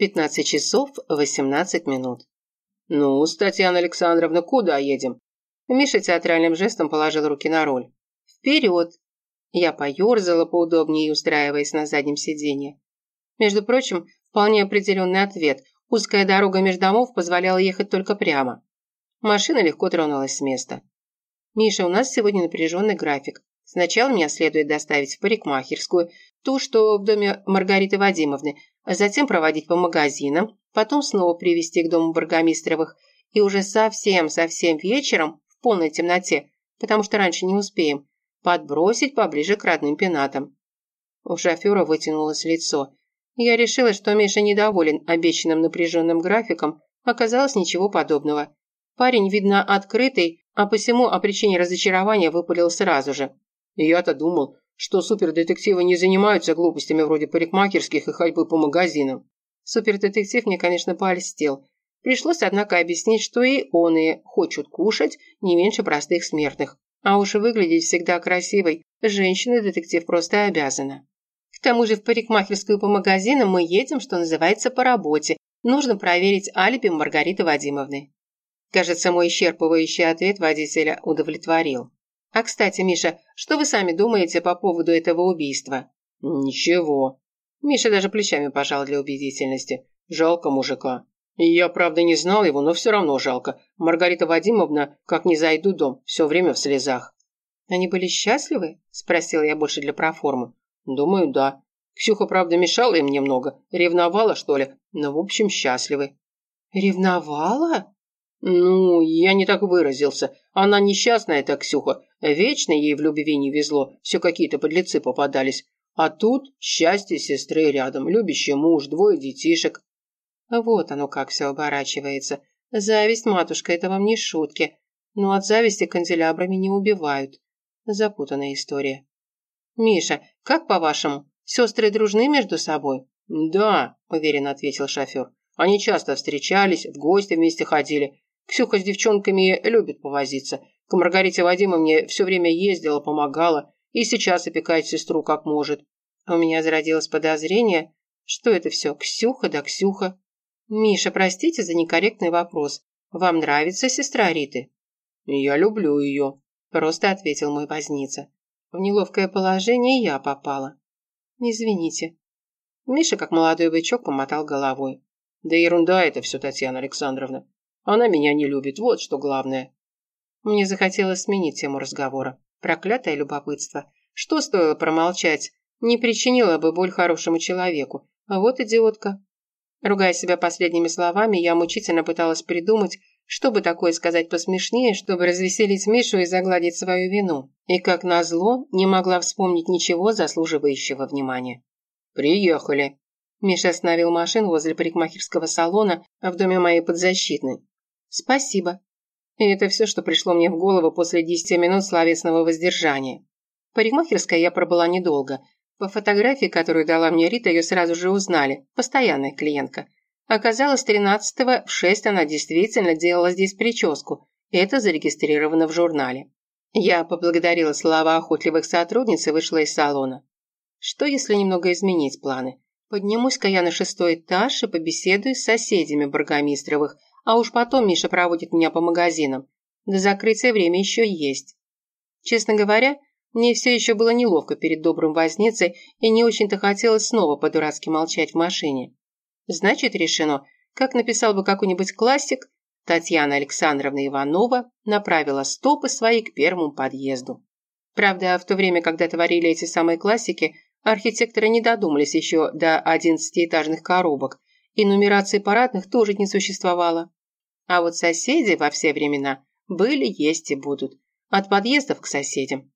15 часов 18 минут. «Ну, Татьяна Александровна, куда едем?» Миша театральным жестом положил руки на руль. «Вперед!» Я поерзала поудобнее, устраиваясь на заднем сиденье. Между прочим, вполне определенный ответ. Узкая дорога между домов позволяла ехать только прямо. Машина легко тронулась с места. «Миша, у нас сегодня напряженный график. Сначала меня следует доставить в парикмахерскую, ту, что в доме Маргариты Вадимовны, а затем проводить по магазинам, потом снова привести к дому Баргомистровых и уже совсем-совсем вечером, в полной темноте, потому что раньше не успеем, подбросить поближе к родным пенатам. У шофера вытянулось лицо. Я решила, что Миша недоволен обещанным напряженным графиком, оказалось ничего подобного. Парень, видно, открытый, а посему о причине разочарования выпалил сразу же. Я-то думал, что супердетективы не занимаются глупостями вроде парикмахерских и ходьбы по магазинам. Супердетектив мне, конечно, польстил. Пришлось, однако, объяснить, что и он и хочет кушать не меньше простых смертных. А уж выглядеть всегда красивой женщина-детектив просто обязана. К тому же в парикмахерскую по магазинам мы едем, что называется, по работе. Нужно проверить алиби Маргариты Вадимовны. Кажется, мой исчерпывающий ответ водителя удовлетворил. А, кстати, Миша, что вы сами думаете по поводу этого убийства? Ничего. Миша даже плечами пожал для убедительности. Жалко мужика. Я, правда, не знал его, но все равно жалко. Маргарита Вадимовна, как не зайду дом, все время в слезах. Они были счастливы? Спросила я больше для проформы. Думаю, да. Ксюха, правда, мешала им немного. Ревновала, что ли? Но, в общем, счастливы. Ревновала? Ну, я не так выразился. Она несчастная, эта Ксюха. Вечно ей в любви не везло. Все какие-то подлецы попадались. А тут счастье сестры рядом, любящий муж, двое детишек. Вот оно как все оборачивается. Зависть, матушка, это вам не шутки. Но от зависти канделябрами не убивают. Запутанная история. Миша, как по-вашему, сестры дружны между собой? Да, уверенно ответил шофер. Они часто встречались, в гости вместе ходили. Ксюха с девчонками любит повозиться. К Маргарите Вадимовне все время ездила, помогала. И сейчас опекает сестру как может. У меня зародилось подозрение, что это все Ксюха да Ксюха. Миша, простите за некорректный вопрос. Вам нравится сестра Риты? Я люблю ее, просто ответил мой возница. В неловкое положение я попала. Извините. Миша, как молодой бычок, помотал головой. Да ерунда это все, Татьяна Александровна. Она меня не любит, вот что главное. Мне захотелось сменить тему разговора. Проклятое любопытство. Что стоило промолчать? Не причинило бы боль хорошему человеку. А вот идиотка. Ругая себя последними словами, я мучительно пыталась придумать, что бы такое сказать посмешнее, чтобы развеселить Мишу и загладить свою вину. И, как назло, не могла вспомнить ничего заслуживающего внимания. «Приехали». Миша остановил машину возле парикмахерского салона в доме моей подзащитной. «Спасибо». И это все, что пришло мне в голову после десяти минут словесного воздержания. В я пробыла недолго. По фотографии, которую дала мне Рита, ее сразу же узнали. Постоянная клиентка. Оказалось, 13-го в 6 она действительно делала здесь прическу. И это зарегистрировано в журнале. Я поблагодарила слова охотливых сотрудниц и вышла из салона. Что, если немного изменить планы? Поднимусь-ка я на шестой этаж и побеседую с соседями Баргомистровых – а уж потом Миша проводит меня по магазинам. До закрытия время еще есть. Честно говоря, мне все еще было неловко перед добрым возницей и не очень-то хотелось снова по-дурацки молчать в машине. Значит, решено, как написал бы какой-нибудь классик, Татьяна Александровна Иванова направила стопы свои к первому подъезду. Правда, в то время, когда творили эти самые классики, архитекторы не додумались еще до одиннадцатиэтажных коробок, и нумерации парадных тоже не существовало. А вот соседи во все времена были, есть и будут. От подъездов к соседям.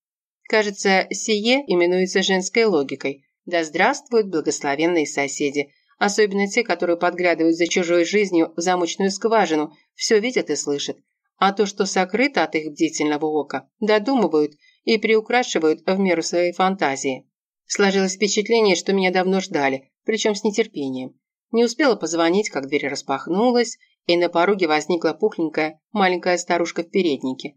Кажется, сие именуется женской логикой. Да здравствуют благословенные соседи, особенно те, которые подглядывают за чужой жизнью в замочную скважину, все видят и слышат. А то, что сокрыто от их бдительного ока, додумывают и приукрашивают в меру своей фантазии. Сложилось впечатление, что меня давно ждали, причем с нетерпением. Не успела позвонить, как дверь распахнулась, и на пороге возникла пухленькая маленькая старушка в переднике.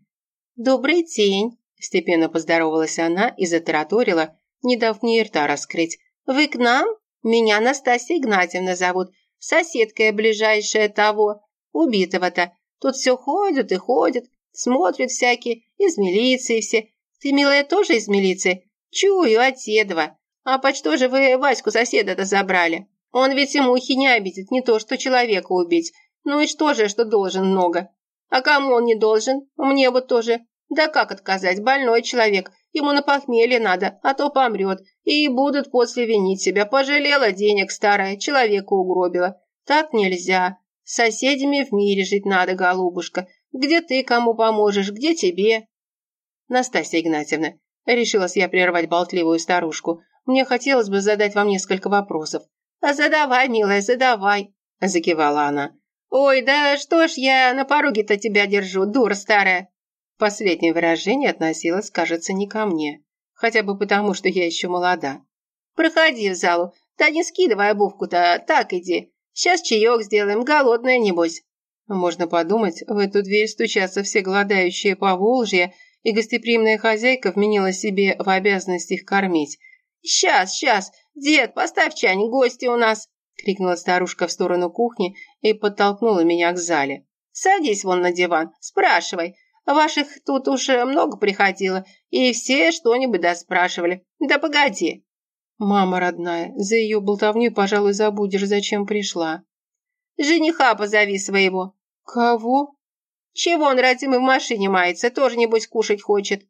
«Добрый день!» – степенно поздоровалась она и затараторила, не дав мне рта раскрыть. «Вы к нам? Меня Настасья Игнатьевна зовут. соседкой ближайшая того, убитого-то. Тут все ходят и ходят, смотрят всякие, из милиции все. Ты, милая, тоже из милиции? Чую, от Седова. А по что же вы Ваську соседа-то забрали? Он ведь и мухи не обидит, не то что человека убить. Ну и что же, что должен много? А кому он не должен? Мне вот тоже. Да как отказать, больной человек. Ему на похмелье надо, а то помрет. И будут после винить себя. Пожалела денег старая, человека угробила. Так нельзя. С соседями в мире жить надо, голубушка. Где ты кому поможешь, где тебе? Настасья Игнатьевна, решилась я прервать болтливую старушку. Мне хотелось бы задать вам несколько вопросов. А задавай, милая, задавай, закивала она. «Ой, да что ж я на пороге-то тебя держу, дура старая!» Последнее выражение относилось, кажется, не ко мне. Хотя бы потому, что я еще молода. «Проходи в залу. Да не скидывай обувку-то, так иди. Сейчас чаек сделаем, голодная небось». Можно подумать, в эту дверь стучатся все голодающие по Волжье, и гостеприимная хозяйка вменила себе в обязанность их кормить. «Сейчас, сейчас, дед, поставь чайник, гости у нас!» — крикнула старушка в сторону кухни и подтолкнула меня к зале. «Садись вон на диван, спрашивай. Ваших тут уже много приходило, и все что-нибудь да спрашивали. Да погоди». «Мама родная, за ее болтовню, пожалуй, забудешь, зачем пришла». «Жениха позови своего». «Кого?» «Чего он родимый в машине мается, тоже, небось, кушать хочет».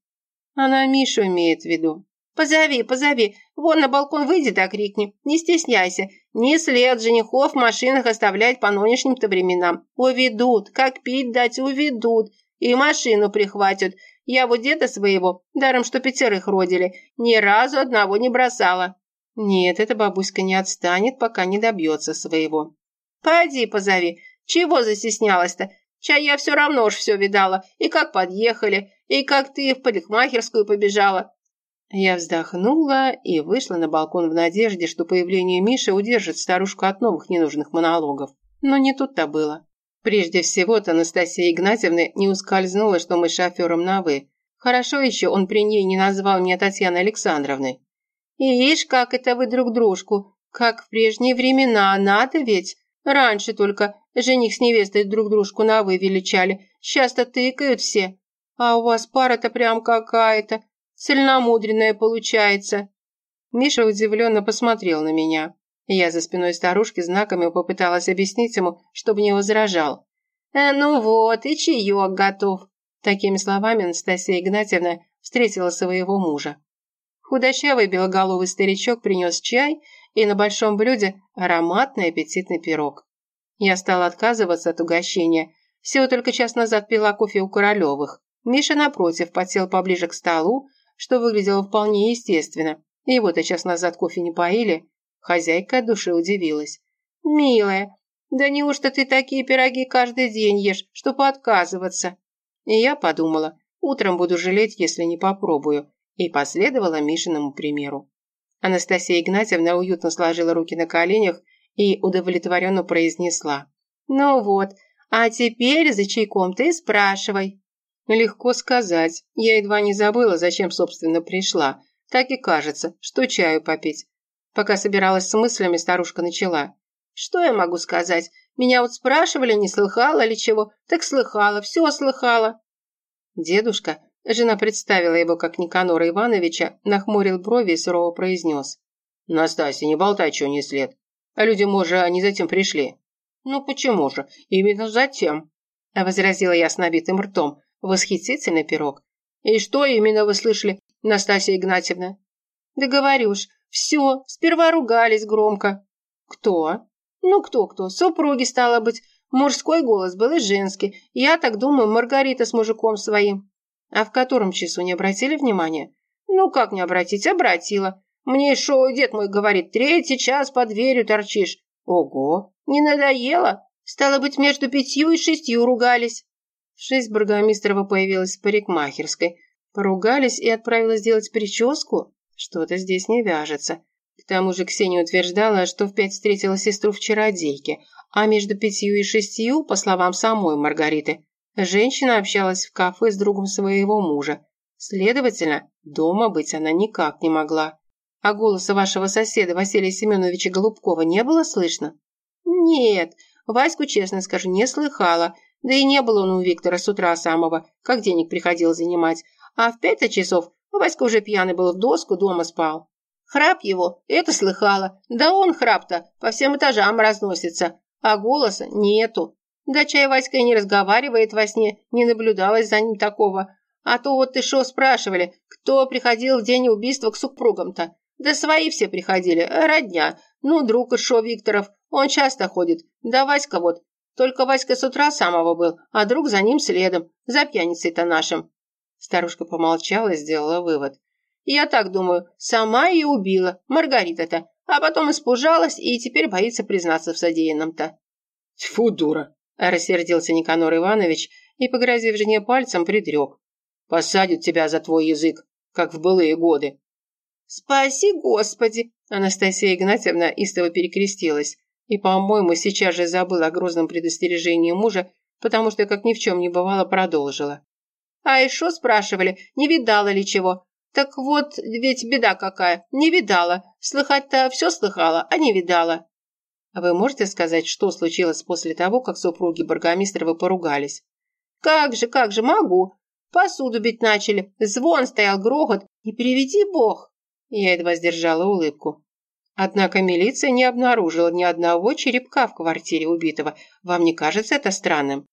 Она Мишу имеет в виду. «Позови, позови, вон на балкон выйди да крикни, не стесняйся, не след женихов в машинах оставлять по нынешним-то временам. Уведут, как пить дать, уведут, и машину прихватят. Я вот деда своего, даром что пятерых родили, ни разу одного не бросала». «Нет, эта бабуська не отстанет, пока не добьется своего». «Пойди позови, чего застеснялась-то? Чай я все равно уж все видала, и как подъехали, и как ты в парикмахерскую побежала. Я вздохнула и вышла на балкон в надежде, что появление Миши удержит старушку от новых ненужных монологов. Но не тут-то было. Прежде всего-то Анастасия Игнатьевна не ускользнула, что мы с шофером на «вы». Хорошо еще он при ней не назвал меня Татьяной Александровной. И ишь, как это вы друг дружку, как в прежние времена, надо ведь. Раньше только жених с невестой друг дружку на «вы» величали, сейчас-то тыкают все. А у вас пара-то прям какая-то, Цельномудренная получается». Миша удивленно посмотрел на меня. Я за спиной старушки знаками попыталась объяснить ему, чтобы не возражал. «Э, «Ну вот, и чаек готов». Такими словами Анастасия Игнатьевна встретила своего мужа. Худощавый белоголовый старичок принес чай и на большом блюде ароматный аппетитный пирог. Я стала отказываться от угощения. Всего только час назад пила кофе у Королевых. Миша, напротив, подсел поближе к столу, что выглядело вполне естественно. Его-то час назад кофе не поили. Хозяйка от души удивилась. «Милая, да неужто ты такие пироги каждый день ешь, чтобы отказываться?» И я подумала, утром буду жалеть, если не попробую, и последовала Мишиному примеру. Анастасия Игнатьевна уютно сложила руки на коленях и удовлетворенно произнесла. «Ну вот, а теперь за чайком ты спрашивай». Легко сказать. Я едва не забыла, зачем, собственно, пришла. Так и кажется, что чаю попить. Пока собиралась с мыслями, старушка начала. Что я могу сказать? Меня вот спрашивали, не слыхала ли чего. Так слыхала, все слыхала. Дедушка, жена представила его как Никанора Ивановича, нахмурил брови и сурово произнес. Настасья, не болтай, что не след. А люди, может, они затем пришли. Ну почему же? Именно затем. Возразила я с набитым ртом. Восхитительный пирог. И что именно вы слышали, Настасья Игнатьевна? Да говорю ж, все, сперва ругались громко. Кто? Ну, кто-кто, супруги, стало быть. Мужской голос был и женский. Я так думаю, Маргарита с мужиком своим. А в котором часу не обратили внимания? Ну, как не обратить? Обратила. Мне шо, дед мой говорит, третий час под дверью торчишь. Ого, не надоело? Стало быть, между пятью и шестью ругались. В шесть Бургомистрова появилась в парикмахерской. Поругались и отправилась делать прическу? Что-то здесь не вяжется. К тому же Ксения утверждала, что в пять встретила сестру в чародейке, а между пятью и шестью, по словам самой Маргариты, женщина общалась в кафе с другом своего мужа. Следовательно, дома быть она никак не могла. А голоса вашего соседа Василия Семеновича Голубкова не было слышно? Нет, Ваську, честно скажу, не слыхала. Да и не было он у Виктора с утра самого, как денег приходил занимать. А в пять часов Васька уже пьяный был в доску, дома спал. Храп его, это слыхала. Да он храп-то по всем этажам разносится, а голоса нету. Да чай Васька и не разговаривает во сне, не наблюдалось за ним такого. А то вот ты шо спрашивали, кто приходил в день убийства к супругам-то? Да свои все приходили, родня. Ну, друг шо Викторов, он часто ходит. Да Васька вот. Только Васька с утра самого был, а друг за ним следом, за пьяницей-то нашим. Старушка помолчала и сделала вывод. Я так думаю, сама ее убила, Маргарита-то, а потом испужалась и теперь боится признаться в содеянном-то. Тьфу, дура, рассердился Никанор Иванович и, погрозив жене пальцем, предрек. Посадят тебя за твой язык, как в былые годы. «Спаси Господи!» Анастасия Игнатьевна истово перекрестилась и, по-моему, сейчас же забыла о грозном предостережении мужа, потому что, как ни в чем не бывало, продолжила. «А еще спрашивали, не видала ли чего? Так вот, ведь беда какая, не видала. Слыхать-то все слыхала, а не видала». «Вы можете сказать, что случилось после того, как супруги Баргомистровы поругались?» «Как же, как же, могу. Посуду бить начали, звон стоял, грохот, и приведи бог». Я едва сдержала улыбку. Однако милиция не обнаружила ни одного черепка в квартире убитого. Вам не кажется это странным?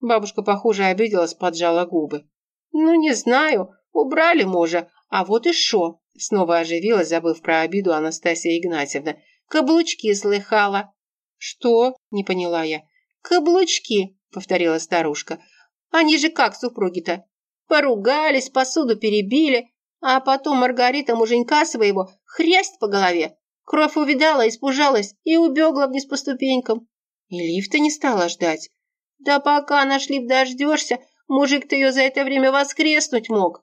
Бабушка, похоже, обиделась, поджала губы. «Ну, не знаю. Убрали мужа. А вот и шо!» Снова оживилась, забыв про обиду Анастасия Игнатьевна. «Каблучки слыхала». «Что?» – не поняла я. «Каблучки», – повторила старушка. «Они же как супруги-то? Поругались, посуду перебили, а потом Маргарита муженька своего хрясть по голове. Кровь увидала, испужалась и убегла вниз по ступенькам. И лифта не стала ждать. Да пока наш лифт дождешься, мужик-то ее за это время воскреснуть мог.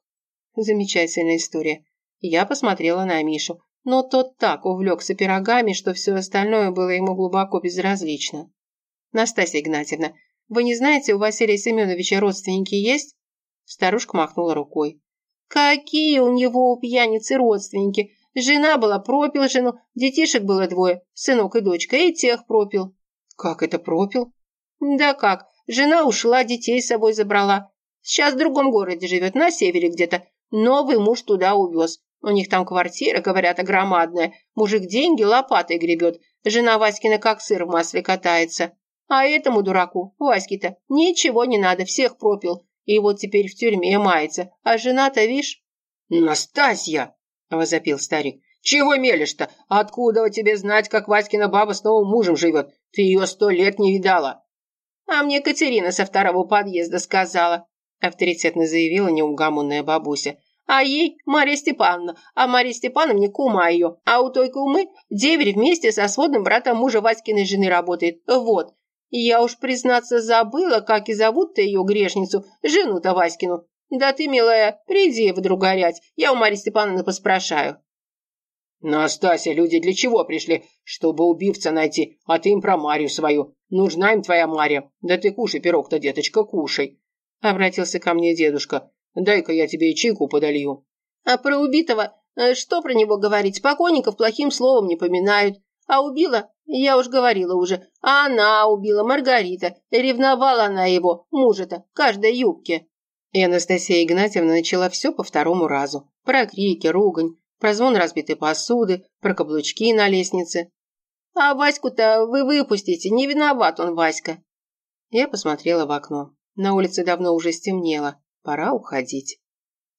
Замечательная история. Я посмотрела на Мишу, но тот так увлекся пирогами, что все остальное было ему глубоко безразлично. Настасья Игнатьевна, вы не знаете, у Василия Семеновича родственники есть? Старушка махнула рукой. Какие у него у пьяницы родственники? Жена была, пропил жену, детишек было двое, сынок и дочка, и тех пропил. Как это пропил? Да как, жена ушла, детей с собой забрала. Сейчас в другом городе живет, на севере где-то. Новый муж туда увез. У них там квартира, говорят, громадная. Мужик деньги лопатой гребет. Жена Васькина как сыр в масле катается. А этому дураку, Ваське-то, ничего не надо, всех пропил. И вот теперь в тюрьме мается. А жена-то, видишь? «Настасья!» – возопил старик. «Чего мелешь-то? Откуда тебе знать, как Васькина баба с новым мужем живет? Ты ее сто лет не видала». «А мне Катерина со второго подъезда сказала», – авторитетно заявила неугомонная бабуся. «А ей Марья Степановна, а Марья Степановна кума ее, а у той кумы деверь вместе со сводным братом мужа Васькиной жены работает. Вот. Я уж, признаться, забыла, как и зовут-то ее грешницу, жену-то Васькину. «Да ты, милая, приди вдруг горять, я у Марьи Степановны поспрашаю». «Настасья, люди для чего пришли? Чтобы убивца найти, а ты им про Марью свою. Нужна им твоя Марья. Да ты кушай пирог-то, деточка, кушай». Обратился ко мне дедушка. «Дай-ка я тебе и чайку подолью». «А про убитого? Э, что про него говорить? Покойников плохим словом не поминают. А убила? Я уж говорила уже. А она убила, Маргарита. Ревновала она его, мужа-то, каждой юбке». И Анастасия Игнатьевна начала все по второму разу. Про крики, ругань, про звон разбитой посуды, про каблучки на лестнице. «А Ваську-то вы выпустите, не виноват он, Васька!» Я посмотрела в окно. На улице давно уже стемнело. Пора уходить.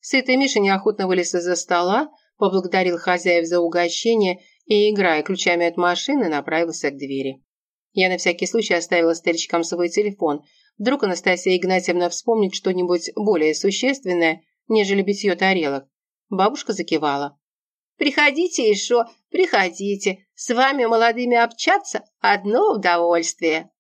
Сытый Миша неохотно вылез из-за стола, поблагодарил хозяев за угощение и, играя ключами от машины, направился к двери. Я на всякий случай оставила старичкам свой телефон, Вдруг Анастасия Игнатьевна вспомнит что-нибудь более существенное, нежели битье тарелок. Бабушка закивала. «Приходите еще, приходите. С вами, молодыми, общаться – одно удовольствие».